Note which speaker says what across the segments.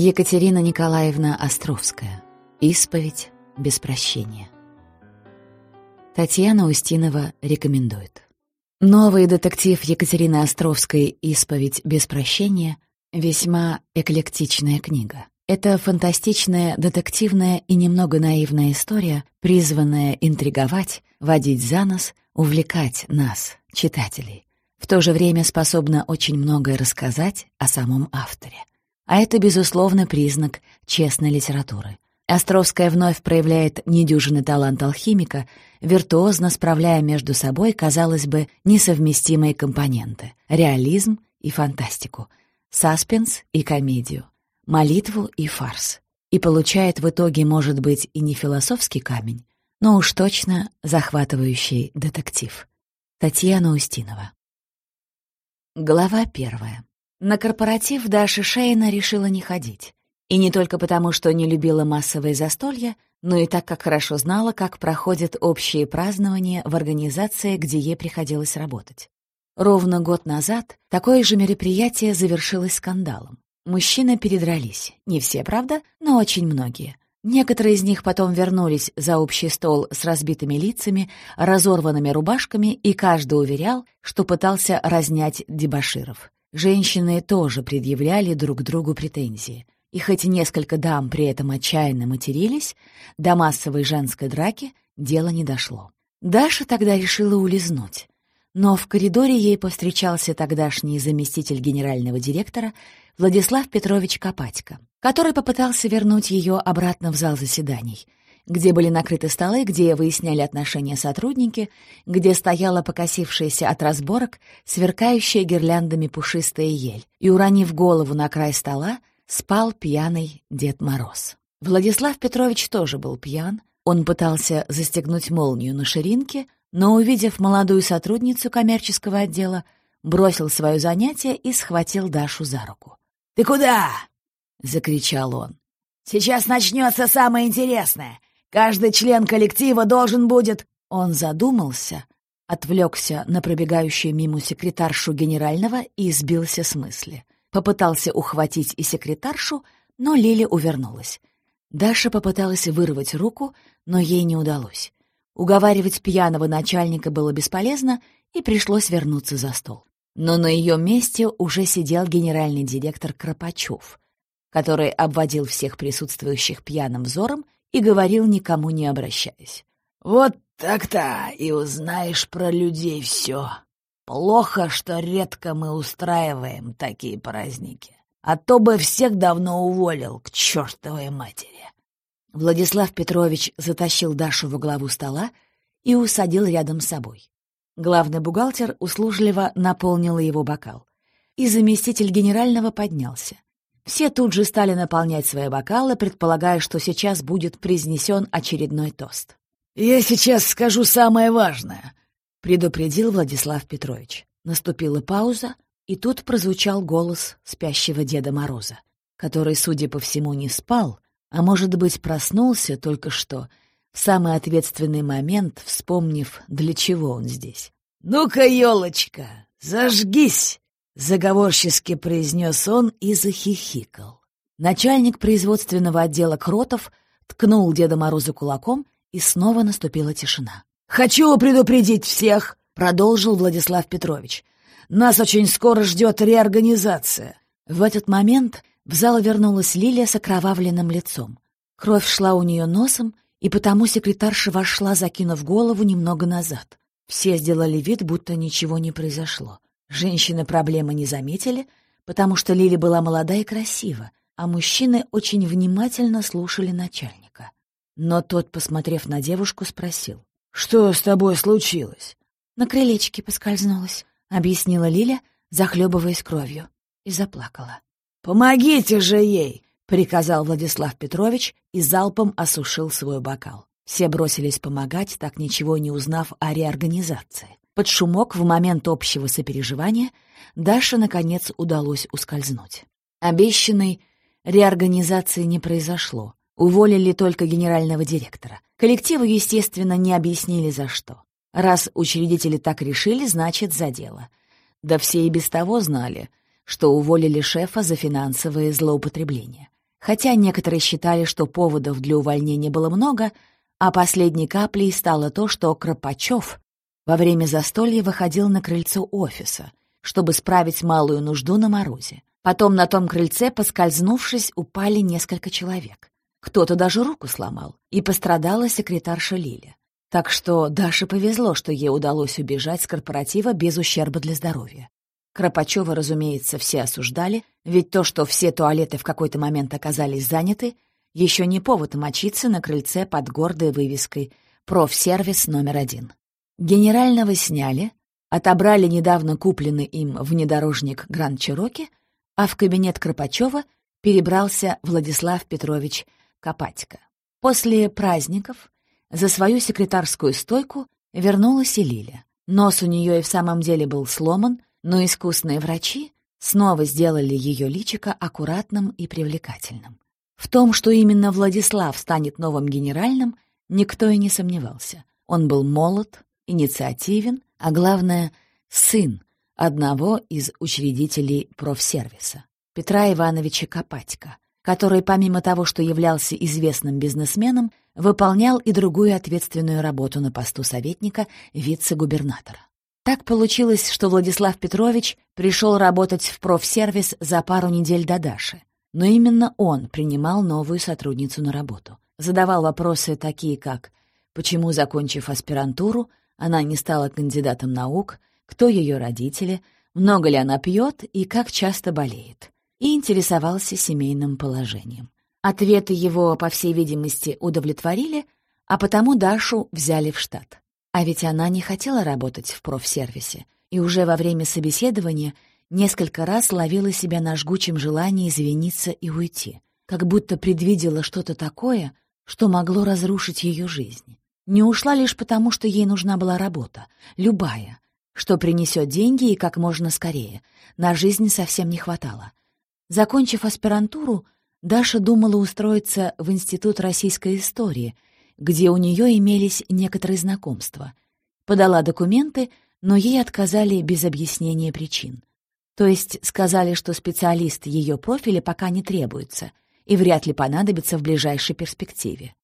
Speaker 1: Екатерина Николаевна Островская. Исповедь без прощения. Татьяна Устинова рекомендует. Новый детектив Екатерины Островской «Исповедь без прощения» весьма эклектичная книга. Это фантастичная, детективная и немного наивная история, призванная интриговать, водить за нос, увлекать нас, читателей. В то же время способна очень многое рассказать о самом авторе. А это, безусловно, признак честной литературы. Островская вновь проявляет недюжинный талант алхимика, виртуозно справляя между собой, казалось бы, несовместимые компоненты — реализм и фантастику, саспенс и комедию, молитву и фарс. И получает в итоге, может быть, и не философский камень, но уж точно захватывающий детектив. Татьяна Устинова. Глава первая. На корпоратив Даша Шейна решила не ходить. И не только потому, что не любила массовые застолья, но и так как хорошо знала, как проходят общие празднования в организации, где ей приходилось работать. Ровно год назад такое же мероприятие завершилось скандалом. Мужчины передрались. Не все, правда, но очень многие. Некоторые из них потом вернулись за общий стол с разбитыми лицами, разорванными рубашками, и каждый уверял, что пытался разнять дебоширов. Женщины тоже предъявляли друг другу претензии. И хоть несколько дам при этом отчаянно матерились, до массовой женской драки дело не дошло. Даша тогда решила улизнуть. Но в коридоре ей повстречался тогдашний заместитель генерального директора Владислав Петрович Копатько, который попытался вернуть ее обратно в зал заседаний — где были накрыты столы, где выясняли отношения сотрудники, где стояла покосившаяся от разборок, сверкающая гирляндами пушистая ель, и, уронив голову на край стола, спал пьяный Дед Мороз. Владислав Петрович тоже был пьян, он пытался застегнуть молнию на ширинке, но, увидев молодую сотрудницу коммерческого отдела, бросил свое занятие и схватил Дашу за руку.
Speaker 2: «Ты куда?»
Speaker 1: — закричал он.
Speaker 2: «Сейчас начнется самое интересное. Каждый член коллектива должен будет...»
Speaker 1: Он задумался, отвлекся на пробегающую мимо секретаршу генерального и сбился с мысли. Попытался ухватить и секретаршу, но Лили увернулась. Даша попыталась вырвать руку, но ей не удалось. Уговаривать пьяного начальника было бесполезно, и пришлось вернуться за стол. Но на ее месте уже сидел генеральный директор Кропачев, который обводил всех присутствующих пьяным взором и говорил, никому не обращаясь.
Speaker 2: «Вот так-то и узнаешь про людей все. Плохо, что редко мы устраиваем такие праздники. А то бы всех давно уволил к чертовой матери».
Speaker 1: Владислав Петрович затащил Дашу во главу стола и усадил рядом с собой. Главный бухгалтер услужливо наполнил его бокал. И заместитель генерального поднялся. Все тут же стали наполнять свои бокалы, предполагая, что сейчас будет произнесен очередной тост.
Speaker 2: «Я сейчас скажу самое важное», —
Speaker 1: предупредил Владислав Петрович. Наступила пауза, и тут прозвучал голос спящего Деда Мороза, который, судя по всему, не спал, а, может быть, проснулся только что, в самый ответственный момент, вспомнив, для чего он здесь.
Speaker 2: «Ну-ка, елочка, зажгись!» Заговорчески произнес он и захихикал.
Speaker 1: Начальник производственного отдела Кротов ткнул Деда Мороза кулаком, и снова наступила тишина.
Speaker 2: «Хочу предупредить всех!» — продолжил Владислав Петрович. «Нас очень скоро ждет реорганизация».
Speaker 1: В этот момент в зал вернулась Лилия с окровавленным лицом. Кровь шла у нее носом, и потому секретарша вошла, закинув голову немного назад. Все сделали вид, будто ничего не произошло. Женщины проблемы не заметили, потому что Лили была молода и красива, а мужчины очень внимательно слушали начальника. Но тот, посмотрев на девушку, спросил.
Speaker 2: «Что с тобой случилось?»
Speaker 1: «На крылечке поскользнулась», — объяснила Лиля, захлебываясь кровью, и заплакала.
Speaker 2: «Помогите же ей!» — приказал
Speaker 1: Владислав Петрович и залпом осушил свой бокал. Все бросились помогать, так ничего не узнав о реорганизации. Под шумок в момент общего сопереживания Даше, наконец, удалось ускользнуть. Обещанной реорганизации не произошло. Уволили только генерального директора. Коллективу, естественно, не объяснили за что. Раз учредители так решили, значит, за дело. Да все и без того знали, что уволили шефа за финансовые злоупотребления. хотя некоторые считали, что поводов для увольнения было много, а последней каплей стало то, что Кропачев во время застолья выходил на крыльцо офиса, чтобы справить малую нужду на морозе. Потом на том крыльце, поскользнувшись, упали несколько человек. Кто-то даже руку сломал, и пострадала секретарша Лиля. Так что Даше повезло, что ей удалось убежать с корпоратива без ущерба для здоровья. Кропачева, разумеется, все осуждали, ведь то, что все туалеты в какой-то момент оказались заняты, еще не повод мочиться на крыльце под гордой вывеской «Профсервис номер один». Генерального сняли, отобрали недавно купленный им внедорожник Гранд Чироки, а в кабинет Кропачева перебрался Владислав Петрович Копатько. После праздников за свою секретарскую стойку вернулась и Лиля. Нос у нее и в самом деле был сломан, но искусные врачи снова сделали ее личико аккуратным и привлекательным. В том, что именно Владислав станет новым генеральным, никто и не сомневался. Он был молод, инициативен, а главное — сын одного из учредителей профсервиса, Петра Ивановича Копатько, который, помимо того, что являлся известным бизнесменом, выполнял и другую ответственную работу на посту советника вице-губернатора. Так получилось, что Владислав Петрович пришел работать в профсервис за пару недель до Даши. Но именно он принимал новую сотрудницу на работу. Задавал вопросы такие, как «Почему, закончив аспирантуру, она не стала кандидатом наук? Кто ее родители? Много ли она пьет и как часто болеет?» и интересовался семейным положением. Ответы его, по всей видимости, удовлетворили, а потому Дашу взяли в штат. А ведь она не хотела работать в профсервисе, и уже во время собеседования несколько раз ловила себя на жгучем желании извиниться и уйти, как будто предвидела что-то такое, что могло разрушить ее жизнь. Не ушла лишь потому, что ей нужна была работа, любая, что принесет деньги и как можно скорее. На жизнь совсем не хватало. Закончив аспирантуру, Даша думала устроиться в Институт российской истории, где у нее имелись некоторые знакомства. Подала документы, но ей отказали без объяснения причин. То есть сказали, что специалист ее профиля пока не требуется и вряд ли понадобится в ближайшей перспективе.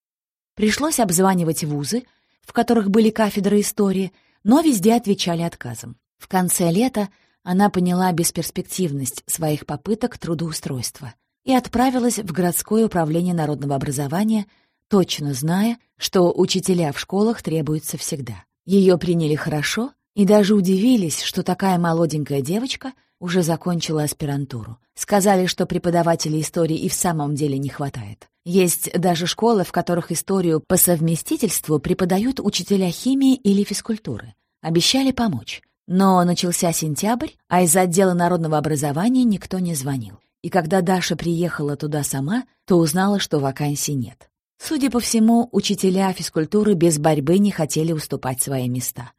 Speaker 1: Пришлось обзванивать вузы, в которых были кафедры истории, но везде отвечали отказом. В конце лета она поняла бесперспективность своих попыток трудоустройства и отправилась в городское управление народного образования, точно зная, что учителя в школах требуются всегда. Ее приняли хорошо и даже удивились, что такая молоденькая девочка уже закончила аспирантуру. Сказали, что преподавателей истории и в самом деле не хватает. Есть даже школы, в которых историю по совместительству преподают учителя химии или физкультуры. Обещали помочь. Но начался сентябрь, а из отдела народного образования никто не звонил. И когда Даша приехала туда сама, то узнала, что вакансий нет. Судя по всему, учителя физкультуры без борьбы не хотели уступать свои места.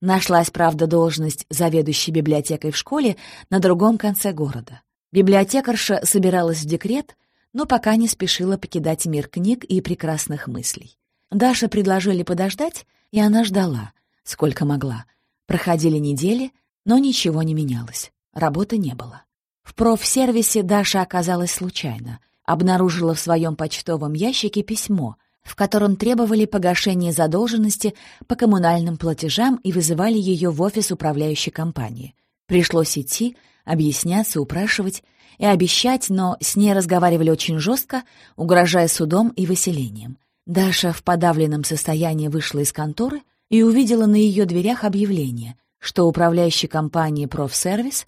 Speaker 1: Нашлась, правда, должность заведующей библиотекой в школе на другом конце города. Библиотекарша собиралась в декрет, но пока не спешила покидать мир книг и прекрасных мыслей. Даша предложили подождать, и она ждала, сколько могла, Проходили недели, но ничего не менялось. Работы не было. В профсервисе Даша оказалась случайно. Обнаружила в своем почтовом ящике письмо, в котором требовали погашения задолженности по коммунальным платежам и вызывали ее в офис управляющей компании. Пришлось идти, объясняться, упрашивать и обещать, но с ней разговаривали очень жестко, угрожая судом и выселением. Даша в подавленном состоянии вышла из конторы — и увидела на ее дверях объявление, что управляющей компании «Профсервис»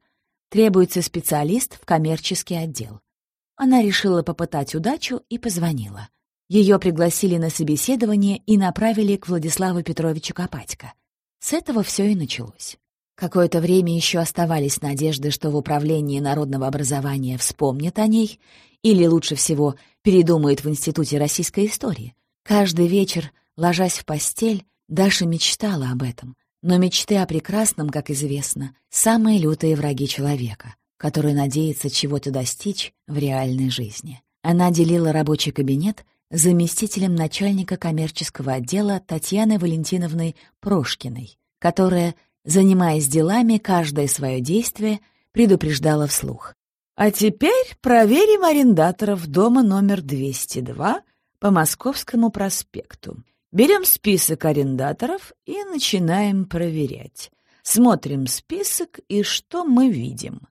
Speaker 1: требуется специалист в коммерческий отдел. Она решила попытать удачу и позвонила. Ее пригласили на собеседование и направили к Владиславу Петровичу Копатько. С этого все и началось. Какое-то время еще оставались надежды, что в управлении народного образования вспомнят о ней или, лучше всего, передумают в Институте российской истории. Каждый вечер, ложась в постель, Даша мечтала об этом, но мечты о прекрасном, как известно, самые лютые враги человека, который надеется чего-то достичь в реальной жизни. Она делила рабочий кабинет с заместителем начальника коммерческого отдела Татьяной Валентиновной Прошкиной, которая, занимаясь делами, каждое свое действие предупреждала вслух.
Speaker 2: А теперь проверим арендаторов дома номер 202 по Московскому проспекту. Берем список арендаторов и начинаем проверять. Смотрим список и что мы видим.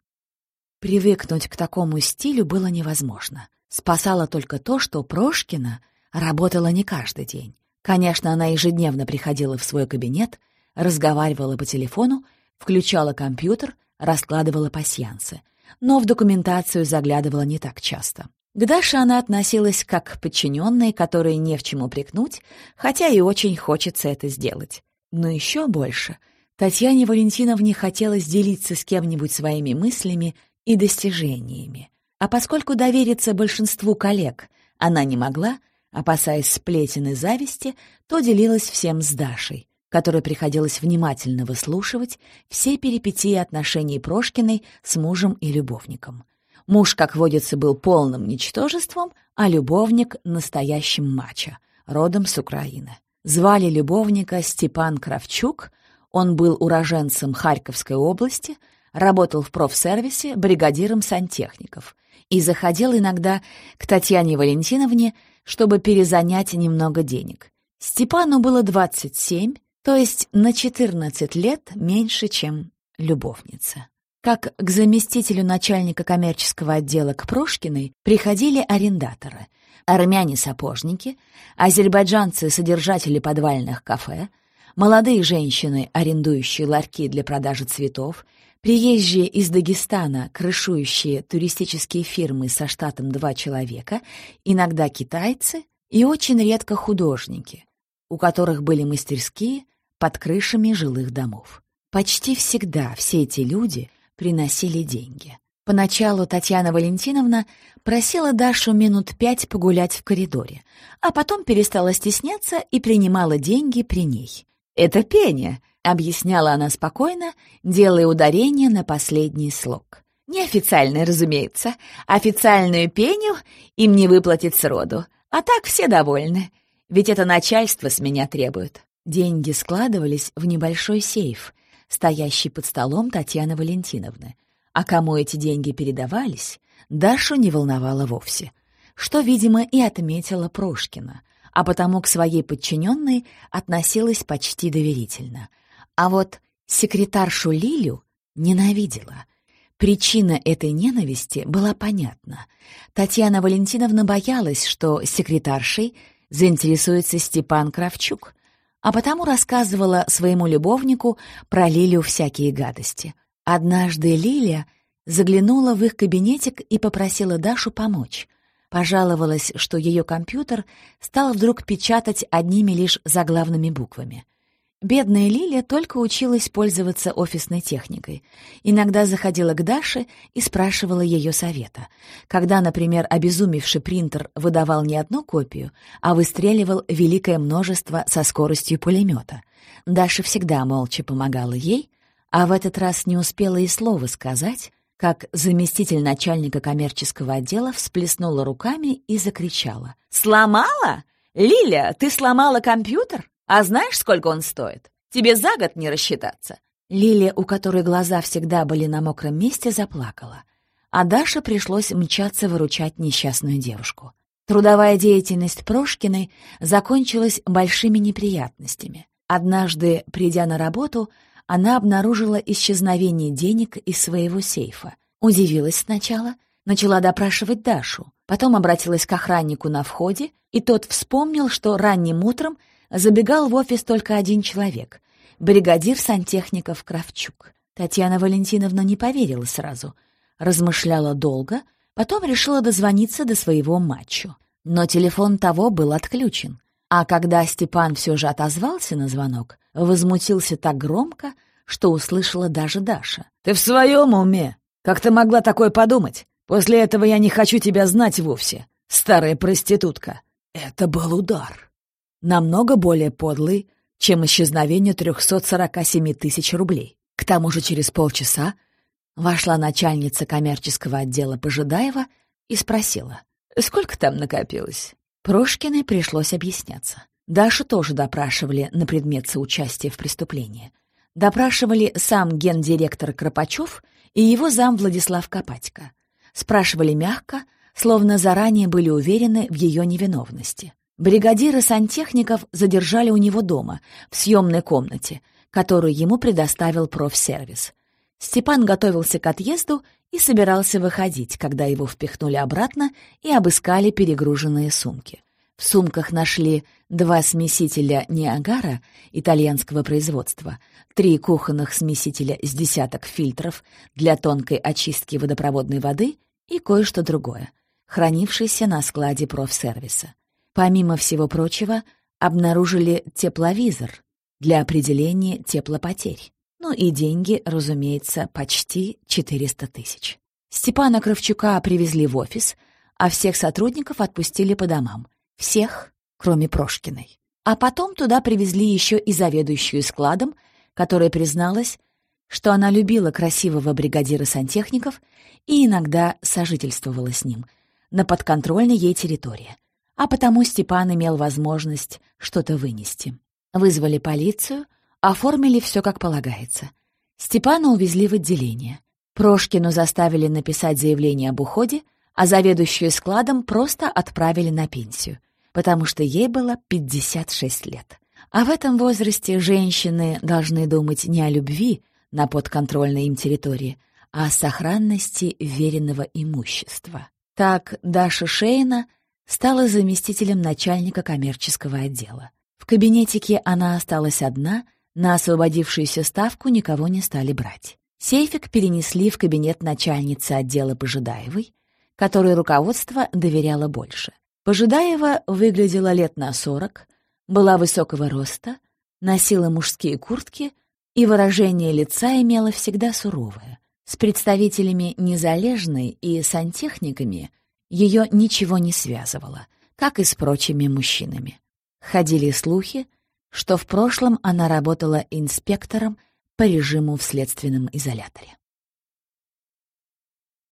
Speaker 1: Привыкнуть к такому стилю было невозможно. Спасало только то, что Прошкина работала не каждый день. Конечно, она ежедневно приходила в свой кабинет, разговаривала по телефону, включала компьютер, раскладывала пасьянсы. Но в документацию заглядывала не так часто. К Даше она относилась как к подчиненной, которой не в чем упрекнуть, хотя и очень хочется это сделать. Но еще больше Татьяне Валентиновне хотелось делиться с кем-нибудь своими мыслями и достижениями. А поскольку довериться большинству коллег она не могла, опасаясь сплетен и зависти, то делилась всем с Дашей, которой приходилось внимательно выслушивать все перипетии отношений Прошкиной с мужем и любовником. Муж, как водится, был полным ничтожеством, а любовник — настоящим мачо, родом с Украины. Звали любовника Степан Кравчук, он был уроженцем Харьковской области, работал в профсервисе бригадиром сантехников и заходил иногда к Татьяне Валентиновне, чтобы перезанять немного денег. Степану было 27, то есть на 14 лет меньше, чем любовница. Как к заместителю начальника коммерческого отдела к Прошкиной приходили арендаторы, армяне-сапожники, азербайджанцы-содержатели подвальных кафе, молодые женщины, арендующие ларьки для продажи цветов, приезжие из Дагестана, крышующие туристические фирмы со штатом два человека, иногда китайцы и очень редко художники, у которых были мастерские под крышами жилых домов. Почти всегда все эти люди приносили деньги. Поначалу Татьяна Валентиновна просила Дашу минут пять погулять в коридоре, а потом перестала стесняться и принимала деньги при ней. «Это пение», — объясняла она спокойно, делая ударение на последний слог. «Неофициальное, разумеется. Официальную пеню им не выплатит сроду. А так все довольны. Ведь это начальство с меня требует». Деньги складывались в небольшой сейф — стоящий под столом Татьяны Валентиновны. А кому эти деньги передавались, Дашу не волновало вовсе, что, видимо, и отметила Прошкина, а потому к своей подчиненной относилась почти доверительно. А вот секретаршу Лилю ненавидела. Причина этой ненависти была понятна. Татьяна Валентиновна боялась, что секретаршей заинтересуется Степан Кравчук, а потому рассказывала своему любовнику про Лилю всякие гадости. Однажды Лиля заглянула в их кабинетик и попросила Дашу помочь. Пожаловалась, что ее компьютер стал вдруг печатать одними лишь заглавными буквами — Бедная Лилия только училась пользоваться офисной техникой. Иногда заходила к Даше и спрашивала ее совета. Когда, например, обезумевший принтер выдавал не одну копию, а выстреливал великое множество со скоростью пулемета. Даша всегда молча помогала ей, а в этот раз не успела и слова сказать, как заместитель начальника коммерческого отдела всплеснула руками и закричала. «Сломала? Лиля, ты сломала компьютер?» А знаешь, сколько он стоит? Тебе за год не рассчитаться». Лилия, у которой глаза всегда были на мокром месте, заплакала. А Даше пришлось мчаться выручать несчастную девушку. Трудовая деятельность Прошкиной закончилась большими неприятностями. Однажды, придя на работу, она обнаружила исчезновение денег из своего сейфа. Удивилась сначала, начала допрашивать Дашу, потом обратилась к охраннику на входе, и тот вспомнил, что ранним утром забегал в офис только один человек — бригадир сантехников Кравчук. Татьяна Валентиновна не поверила сразу. Размышляла долго, потом решила дозвониться до своего мачо. Но телефон того был отключен. А когда Степан все же отозвался на звонок, возмутился так громко, что услышала даже Даша. «Ты в своем уме? Как ты могла такое подумать? После этого я не хочу тебя знать вовсе, старая проститутка». Это был удар намного более подлый, чем исчезновение 347 тысяч рублей. К тому же через полчаса вошла начальница коммерческого отдела Пожидаева и спросила, сколько там накопилось. Прошкиной пришлось объясняться. Дашу тоже допрашивали на предмет соучастия в преступлении. Допрашивали сам гендиректор Кропачев и его зам Владислав Копатько. спрашивали мягко, словно заранее были уверены в ее невиновности. Бригадиры сантехников задержали у него дома, в съемной комнате, которую ему предоставил профсервис. Степан готовился к отъезду и собирался выходить, когда его впихнули обратно и обыскали перегруженные сумки. В сумках нашли два смесителя Ниагара итальянского производства, три кухонных смесителя с десяток фильтров для тонкой очистки водопроводной воды и кое-что другое, хранившееся на складе профсервиса. Помимо всего прочего, обнаружили тепловизор для определения теплопотерь. Ну и деньги, разумеется, почти 400 тысяч. Степана Кравчука привезли в офис, а всех сотрудников отпустили по домам. Всех, кроме Прошкиной. А потом туда привезли еще и заведующую складом, которая призналась, что она любила красивого бригадира сантехников и иногда сожительствовала с ним на подконтрольной ей территории а потому Степан имел возможность что-то вынести. Вызвали полицию, оформили все как полагается. Степана увезли в отделение. Прошкину заставили написать заявление об уходе, а заведующую складом просто отправили на пенсию, потому что ей было 56 лет. А в этом возрасте женщины должны думать не о любви на подконтрольной им территории, а о сохранности веренного имущества. Так Даша Шейна стала заместителем начальника коммерческого отдела. В кабинетике она осталась одна, на освободившуюся ставку никого не стали брать. Сейфик перенесли в кабинет начальницы отдела Пожидаевой, которой руководство доверяло больше. Пожидаева выглядела лет на сорок, была высокого роста, носила мужские куртки и выражение лица имела всегда суровое. С представителями незалежной и сантехниками – ее ничего не связывало, как и с прочими мужчинами. Ходили слухи, что в прошлом она работала инспектором по режиму в следственном изоляторе.